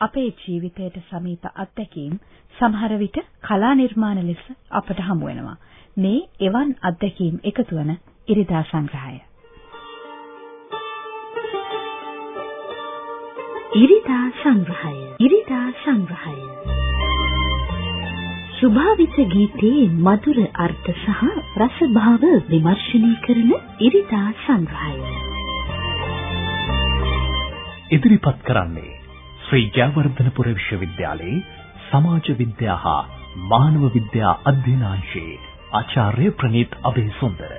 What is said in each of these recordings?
අපේ ජීවිතයට සමීප අත්දැකීම් සමහර විට කලා නිර්මාණ ලෙස අපට හමු වෙනවා. මේ එවන් අත්දැකීම් එකතු වන ඉරිදා සංග්‍රහය. ඉරිදා සංග්‍රහය. ඉරිදා සංග්‍රහය. සුභාවිත ගීතයේ මధుර අර්ථ සහ රසභාව විමර්ශනය කරන ඉරිදා සංග්‍රහය. ඉදිරිපත් කරන්නේ ශ්‍රී ජයවර්ධනපුර විශ්වවිද්‍යාලයේ සමාජ විද්‍යා හා මානව විද්‍යා අධ්‍යනාංශයේ ආචාර්ය ප්‍රනීත් අබේසුන්දර.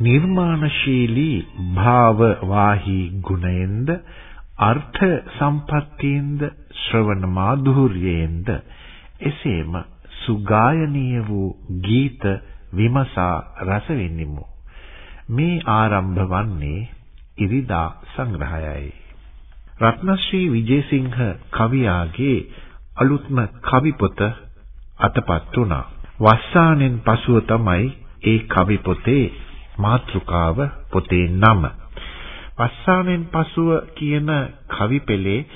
නිර්මාණශීලී භාව වාහි ගුණයෙන්ද අර්ථ සම්පත්තියෙන්ද ශ්‍රවණ මාධුර්යයෙන්ද එසේම සුගායනීය වූ ගීත විමසා රස විඳිමු මේ ආරම්භ වන්නේ ඉරිදා සංග්‍රහයයි රත්නශ්‍රී විජේසිංහ කවියාගේ අලුත්ම කවි පොත අතපත් වුණා වස්සානෙන් පසුව තමයි ඒ කවි පොතේ මාතෘකාව පොතේ නම. පස්සාවෙන් පසුව කියන කවි පෙළේ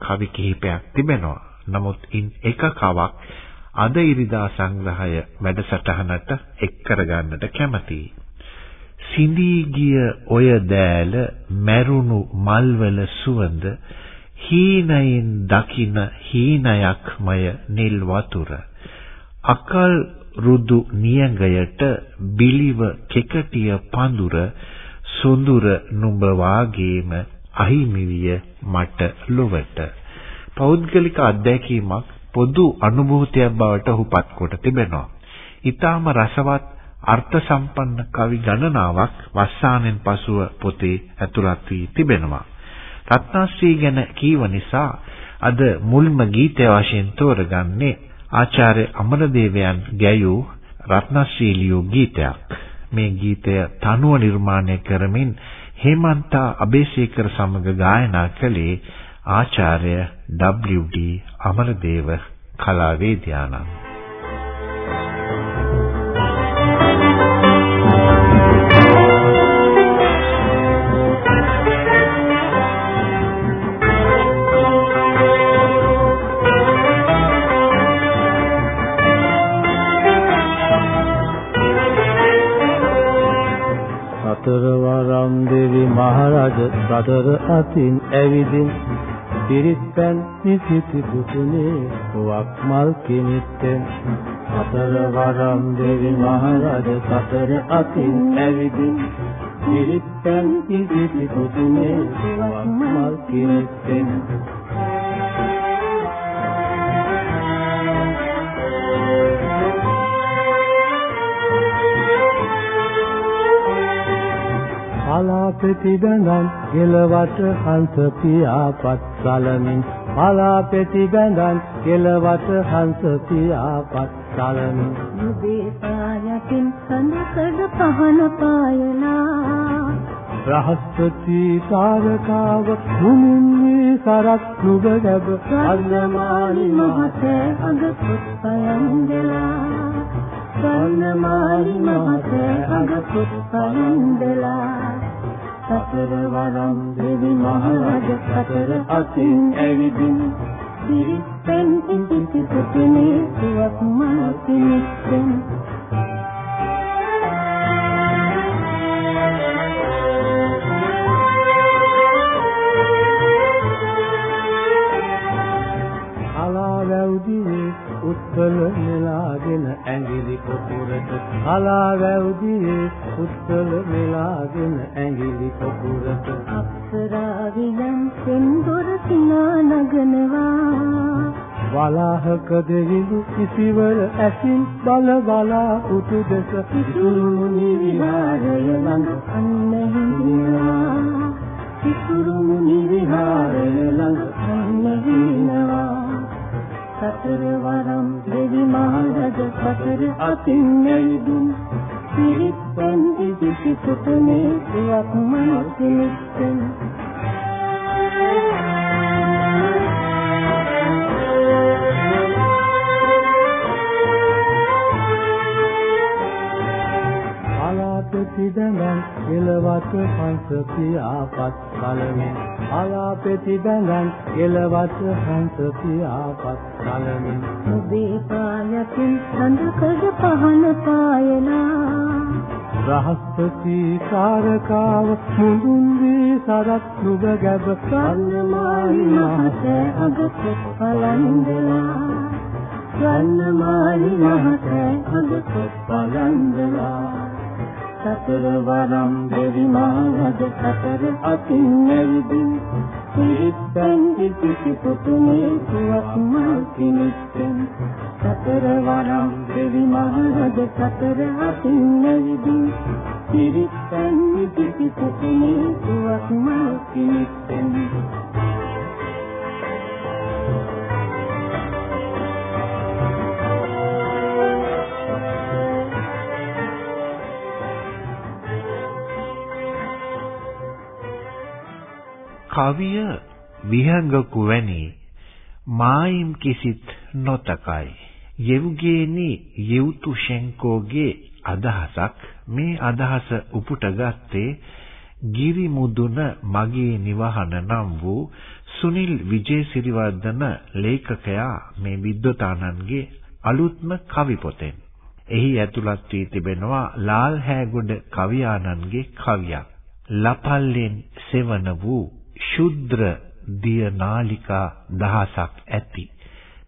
කවි කිහිපයක් තිබෙනවා. නමුත් ඉන් එක කවක් අද ඉරිදා සංග්‍රහය වැඩසටහනට එක් කරගන්නට කැමතියි. සිඳී ගිය ඔය දෑල මැරුණු මල්වල සුවඳ හීනයින් දකින හීනයක්මය නිල් වතුර අකල් රුදු නියඟයට බිලිව කෙකටිය පඳුර සොඳුර නුඹ වාගේම අහිමිවිය මට ලොවට පෞද්ගලික අත්දැකීමක් පොදු අනුභූතියක් බවට ඔහුපත් කොට තිබෙනවා. ඊටාම රසවත් අර්ථ සම්පන්න කවි ගණනාවක් වස්සානෙන් පසුව පොතේ ඇතුළත් වී තිබෙනවා. රත්නාශ්‍රී ගැන කීව නිසා අද මුල්ම ගීතය වශයෙන් තෝරගන්නේ ආචාර්ය අමරදේවයන් ගැයූ රත්නශීලියෝ ගීතයක්. මේ ගීතය තනුව නිර්මාණය කරමින් හේමන්තා අබේසේකර සමග ගායනා කළේ ආචාර්ය WD අමරදේව කලාවේදියාණන් සතර අතින් ඇවිදින් පිරිත්පැන් නිසිති පුතුනේ වක් මල් කිමිත්තෙන්. සතර වරම් දෙවි මහරජ සතර අතින් ඇවිදින් පිරිත්පැන් නිසිති පුතුනේ වක් මල් කිමිත්තෙන් පලාපෙති බඳන් ගෙලවට හංස පියාපත් සලමින් පලාපෙති බඳන් ගෙලවට හංස පියාපත් සලමින්. නුඹේ පායකින් සඳකඩ පහන පායලා රහස්පති තාරකාව මුමින් වී සරත් නුඹ ගැබ වර්ණමාලි මහත අඟ පුස්පයන් දෙලා. වර්ණමාලි මහත අඟ පුස්පයන් දෙලා සතර වරම් දෙවි මහරජ සතර අතින් ඇවිදින්. සිරිපෙන් ඉතිති පුතුනේ සියක් මාතිනිස්සෙන් උත්කල කොපුරට හලා වැව්දියේ උත්කල නෙලාගෙන ඇඟිලි කොපුරට අප්සරාවියන් සෙන්දොර සිනා නගනවා. වලාහක දෙවිඳු කිසිවර ඇසින් බල බලා උතු දෙස පිසුරුමුනි විහාරය ළඟ අන්න හිඳිනවා පිසුරුමුනි විහාරය ළඟ අන්න හිඳිනවා සතර වරම් දෙවි මහරජ සතර අතින් ඇවිදුන් පිරිප්පන් දිසි සුතනේ සියක් මනසින් පෙති දඟන් එලවට හංස පියාපත් බලමින්. අලා පෙති දඟන් එලවට හංස පියාපත් බලමින්. ඔබේ පායකින් සඳකඩ පහන පායනා රහස්පති කාරකාව මුඳුන් වී සරත් නුග ගැබ සන්නමාලි මහත අග පොත් පලන්දලා සන්නමාලි මහත අග පොත් පලන්දලා සතර වරම් දෙවි මාවද සතර අතින් නැවිදින් සිරිත්තන් කිසි පුතුමේ සුවක් මල් කිනිත්තන් සතර වරම් දෙවි මාවද සතර අතින් නැවිදින් සිරිත්තන් කිසි පුතුමේ සුවක් මල් කවිය විහඟකු වැනි මායිම් කිසිත් නොතකයි යෙව්ගේනි යුතුෂෙන්කෝගේ අදහසක් මේ අදහස උපුටගත්තේ ගිරි මුදුන මගේ නිවහන නම් වූ සුනිල් විජේසිරිවර්ධන ලේඛකයා මේ විද්වතානන්ගේ අලුත්ම කවි පොතෙන්. එහි ඇතුළත් වී තිබෙනවා ලාල් හැගොඩ කවියානන්ගේ කවියක්. ලපල්ලෙන් සෙවන වූ ශුද්‍ර දිය නාලිකා දහසක් ඇති.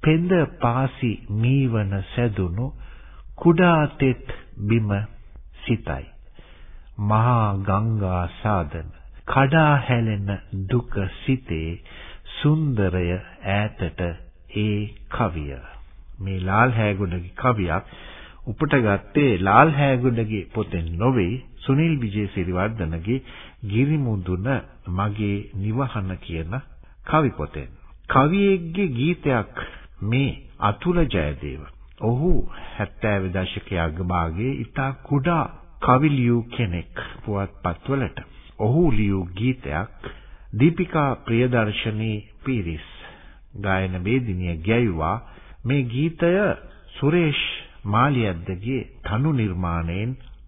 පෙඳ පාසි මීවන සැදුණු කුඩා තෙත් බිම සිතයි. මහා ගංගා සාදන කඩා හැලෙන දුක සිතේ සුන්දරය ඈතට ඒ කවිය. මේ ලාල් හැගුණගේ කවියක් උපුටගත්තේ ලාල් හැගුණගේ පොතෙන් නොවේ. සුනිල් විජේසිරිවර්ධනගේ ගිරිමුදුන මගේ නිවහන කියන කවි පොතෙන්. කවියෙක්ගේ ගීතයක් මේ අතුල ජයදේව. ඔහු 70 දශකයේ අගභාගයේ ඉතා කුඩා කවි ලියූ කෙනෙක් පුවත්පත්වලට. ඔහු ලියූ ගීතයක් දීපිකා ප්‍රියදර්ශනී පීරිස් ගායන වේදිනිය ගැයුවා මේ ගීතය සුරේෂ් මාලියද්දගේ තනු නිර්මාණයෙන්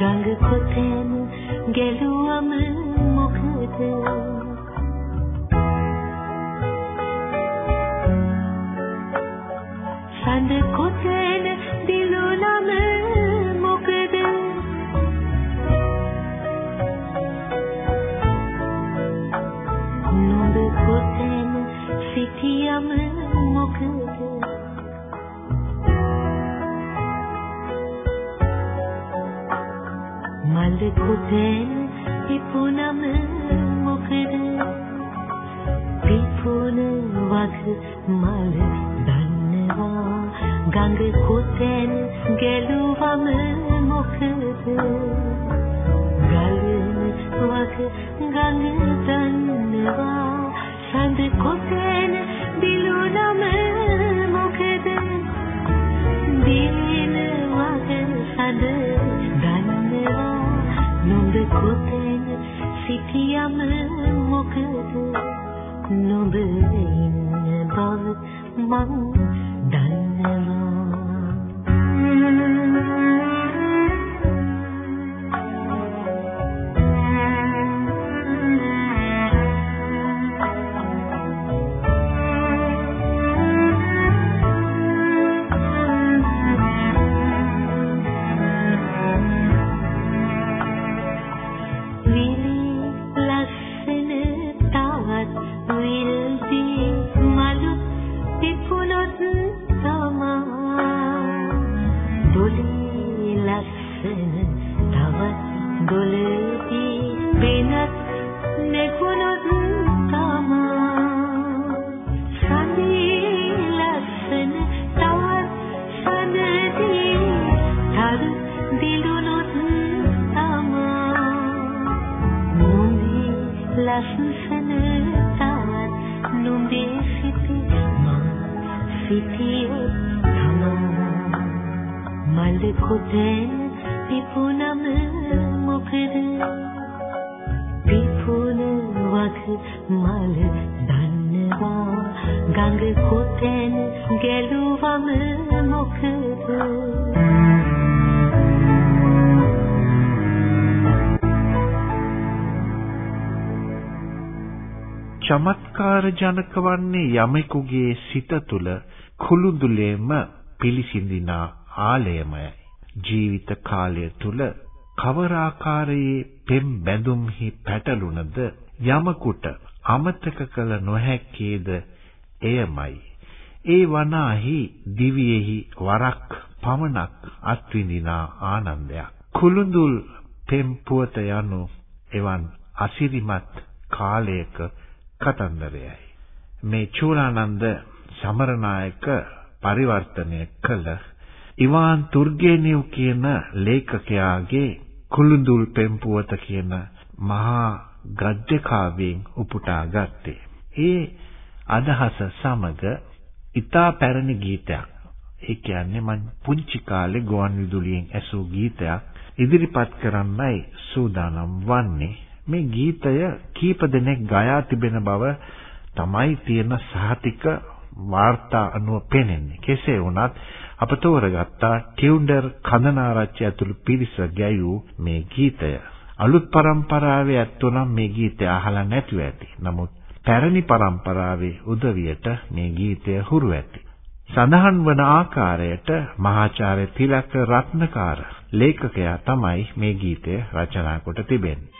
ගඟ කොතෙන් ගැලුවම මොකද? සඳ කොතෙන් හඳ කොතැන් පිපුනම මොකද? පිපුන වග මල දන්නවා. ගඟ කොතැන් ගැලුවම මොකද? ගලන වග ගඟ දන්නවා. සඳ කොතැන් දිලුනම කොතැන සිටියම මොකද නොබ ඉන්න බව මං දන්නවා. සිටියේ තමා. මල් කොතෙන් පිපුණම මොකද? පිපුණ වක මල දන්නවා. ගඟ කොතෙන් ගැලුවම මොකද? චමත්කාර ජනක වන්නේ යමෙකුගේ සිත තුළ කුළුඳුලේම පිලිසිඳින ආලයමයි. ජීවිත කාලය තුළ කවර ආකාරයේ පෙම් බැඳුම්හි පැටළුණද යමකුට අමතක කළ නොහැක්කේද එයමයි. ඒ වනාහි දිවියෙහි වරක් පමණක් අත්විඳිනා ආනන්දයක්. කුළුඳුල් පෙම් පුවත යනු එවන් අසිරිමත් කාලයක කතන්දරයයි. මේ චූලානන්ද සමරනායක පරිවර්තනය කළ ඉවාන් තුර්ගේනිව් කියන ලේඛකයාගේ කුළුඳුල් පෙම්පුවත කියන මහා ගද්‍ය කාව්‍යයෙන් උපුටා ගත්තේ. ඒ අදහස සමග ඊතා පැරණි ගීතයක්. ඒ කියන්නේ මං පුංචි කාලේ ගුවන් විදුලියෙන් ඇසූ ගීතයක් ඉදිරිපත් කරන්නයි සූදානම් වන්නේ. මේ ගීතය කීප දෙනෙක් ගයා තිබෙන බව තමයි තියෙන සහතික වාර්තා අනුව පෙනෙන්නේ. කෙසේ වුණත් අප තෝරගත්තා ටියුන්ඩර් කඳනාරච්චි ඇතුළු පිරිස ගැයූ මේ ගීතය. අලුත් පරම්පරාවේ ඇත්තෝ නම් මේ ගීතය අහලා නැතුව ඇති. නමුත් පැරණි පරම්පරාවේ උදවියට මේ ගීතය හුරු ඇති. සඳහන් වන ආකාරයට මහාචාර්ය තිලක රත්නකාර ලේඛකයා තමයි මේ ගීතය රචනා කොට තිබෙන්නේ.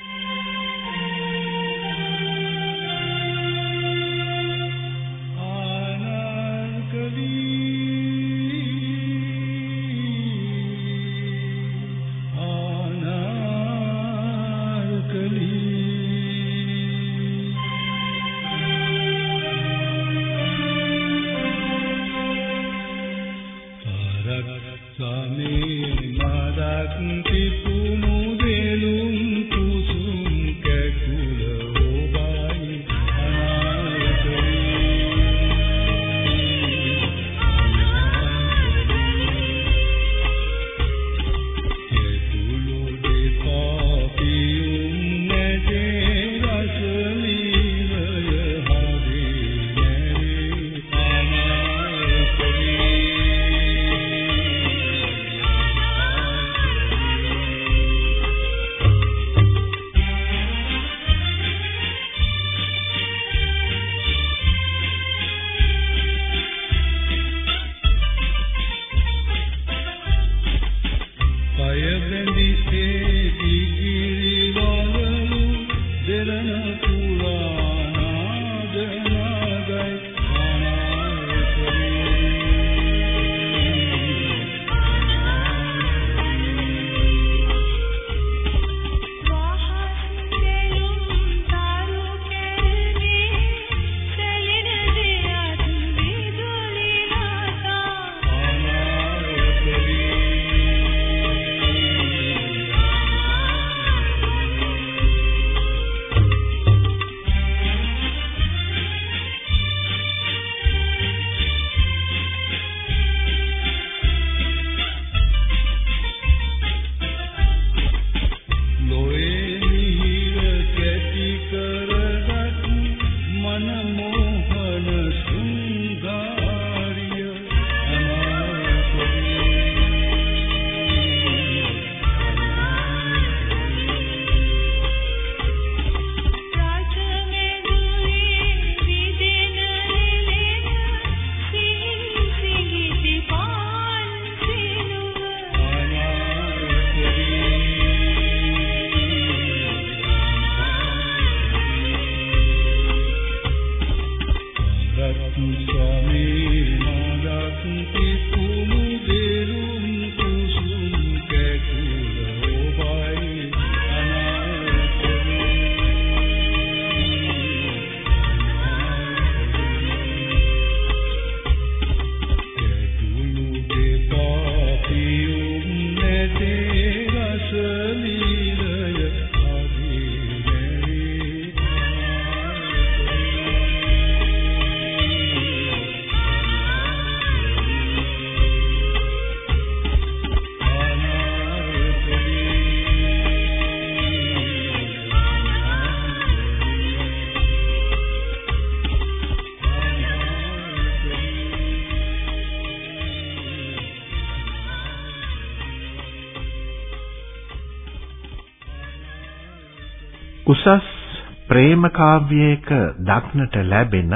ප්‍රේම කාව්‍යයක දක්නට ලැබෙන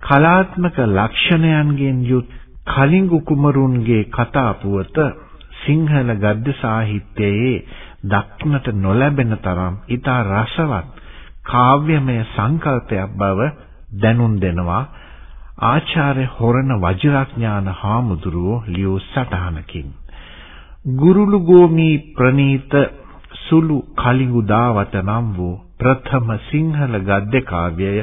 කලාත්මක ලක්ෂණයන්ගෙන් යුත් කලිඟු කුමරුන්ගේ කතා පුවත සිංහල ගද්‍ය සාහිත්‍යයේ දක්නට නොලැබෙන තරම් ඊටා රසවත් කාව්‍යමය සංකල්පයක් බව දැනුම් දෙනවා ආචාර්ය හොරණ වජිරඥාන හාමුදුරුවෝ ලියූ සටහනකින්. ගුරුළු ගෝමි ප්‍රනීත සුළු කලිඟු දාවත නම් වූ ප්‍රථම සිංහල ගද්‍ය කාව්‍යය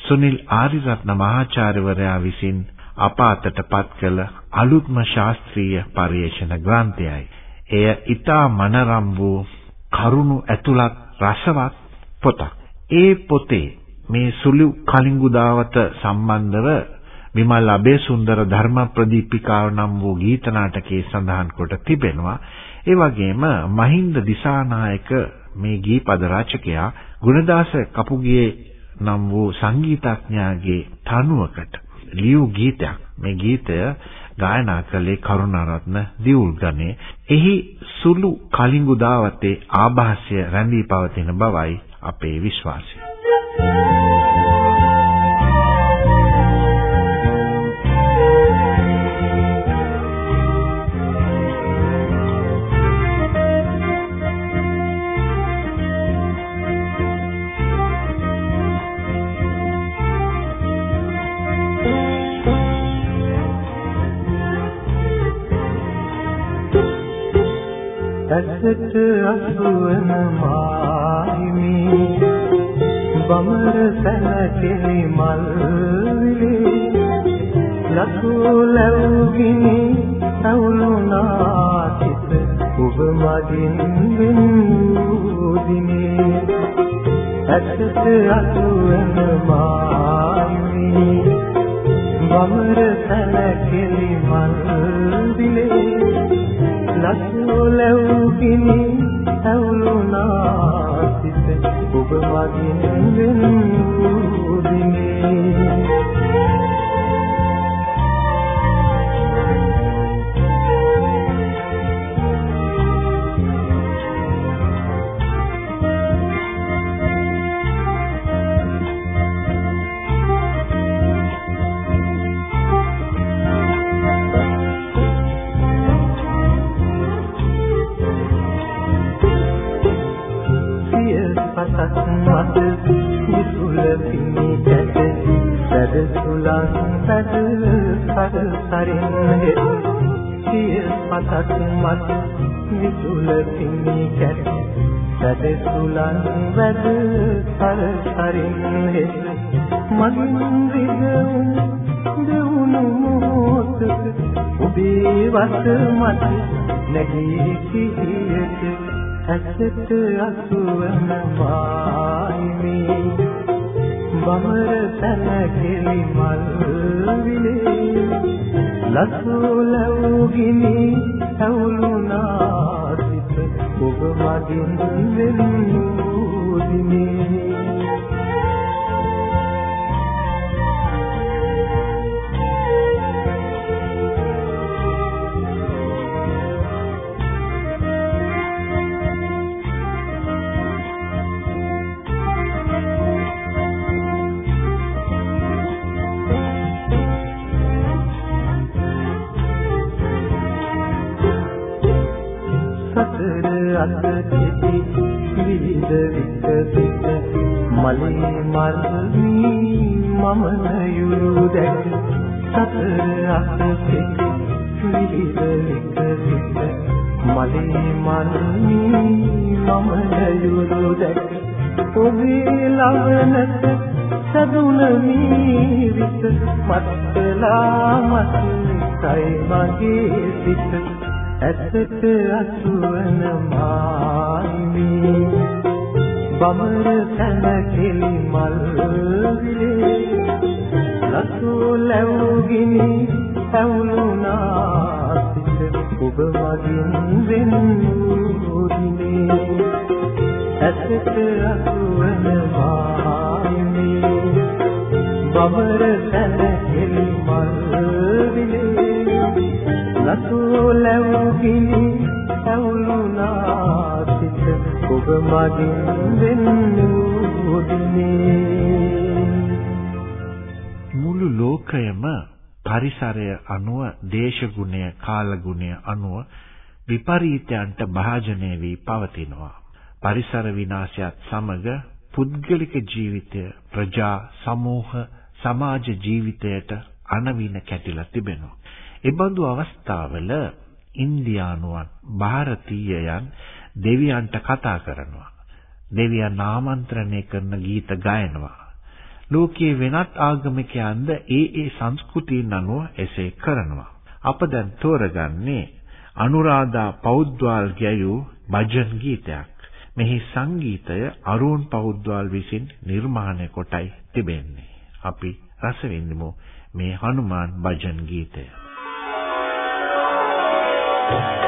සුනිල් ආරිරත්න මහාචාර්යවරයා විසින් අප අතටපත් කළ අලුත්ම ශාස්ත්‍රීය පරිශන ග්‍රන්ථයයි. එය ඊතා මනරම් වූ කරුණු ඇතුළත් රසවත් පොතක්. ඒ පොතේ මේ සුළු කලිඟු දාවත සම්බන්ධව විමල් අබේසුන්දර ධර්ම ප්‍රදීපිකාව නම් වූ ගීත නාටකයේ සඳහන් කොට තිබෙනවා. ඒ වගේම මහින්ද දිසානායක මේ ගීපද රචකයා ගුණදාස කපුගේ නම් වූ සංගීතඥයාගේ තනුවකට ලියූ ගීතයක්. මේ ගීතය ගායනා කළේ කරුණාරත්න දියුල්ගනේ. එහි සුළු කලිඟු දාවතේ ආభాසය රැඳී පවතින බවයි අපේ විශ්වාසය. ඇසට අසුවන මාහිමි. බමර සැනකෙලි මල් විලේ. ලසු ලැබුගිනි අවුලුනා සිත ඔබ මගින් වෙනුදිනේ ඇසට අසුවන මාහිමි. බමර සැනකෙලි මල් විලේ. ලස්සෝලව්කිනි ඇවුලුනා සිත ඔබ මගින් වෙනු දිනේ. විසුල පිණි කැට සද සුලන් වැද සර සරින් හෙත් මගින් විගුම් දෙවුණු මොහොතක ඔබේ වස මත නැගී සිහියට ඇසට අසුවන වායිමේ. බමර සැනකෙලි මල් විලේ ලසුලවුගිනි ඇවුලුනා සිත ඔබ මගින් වෙන්නු දිනේ. අත කෙටි විවිධ විකසිත මලේ මල්මි මම නයුරු දැක සතර අත කෙටි විවිධ විකසිත මලේ මල්මි මම නයුරු දැක ඔබේ ලවනට සදුන මීවිත මත්තලා මතයි මගේ සිත ඇසට අසුවන මායිමි බමර සැනකෙලි මල් විලේ. ලසු ලැබුගිනි ඇවුලුනා සිත ඔබ මගින් වෙන්නු දිනේ ඇසට අසුවන මායිමි බමර සැනකෙලි ලසු ලැබුගිනි ඇවුලුනා සිත ඔබ මගින් වෙන්නු මුළු ලෝකයම පරිසරය අනුව දේශගුණය කාලගුණය අනුව විපරීතයන්ට භාජනය වී පවතිනවා පරිසර විනාශයත් සමග පුද්ගලික ජීවිතය ප්‍රජා සමූහ සමාජ ජීවිතයට අනවින කැටිලා තිබෙනවා. එබඳු අවස්ථාවල ඉන්දියානුවන් ಭಾರತೀයයන් දෙවියන්ට කතා කරනවා. දෙවියන් ආමන්ත්‍රණය කරන ගීත ගයනවා. ලෝකයේ වෙනත් ආගමිකයන්ද ඒ ඒ සංස්කෘතීන් අනුව එසේ කරනවා. අප දැන් තෝරගන්නේ අනුරාධා පෞද්ගල් ගැයූ භජන් ගීතයක්. මෙහි සංගීතය අරුණ පෞද්ගල් විසින් නිර්මාණය කොටයි තිබෙන්නේ. අපි රස විඳිමු මේ හනුමාන් භජන් ගීතය. Thank you.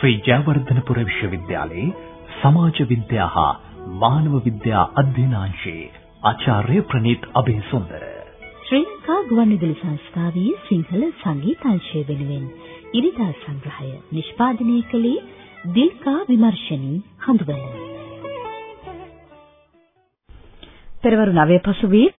ශ්‍රී ජයවර්ධනපුර විශ්වවිද්‍යාලයේ සමාජ විද්‍යා හා මානව විද්‍යා අධ්‍යනාංශයේ ආචාර්ය ප්‍රනීත් අබේසුන්දර. ශ්‍රී ලංකා ගුවන්විදුලි සංස්ථාවේ සිංහල සංගීතංශය වෙනුවෙන් ඉරිදා සංග්‍රහය නිෂ්පාදනය කළේ දිල්කා විමර්ශනී හඳුබල පෙරවරු 9 පසුබිම්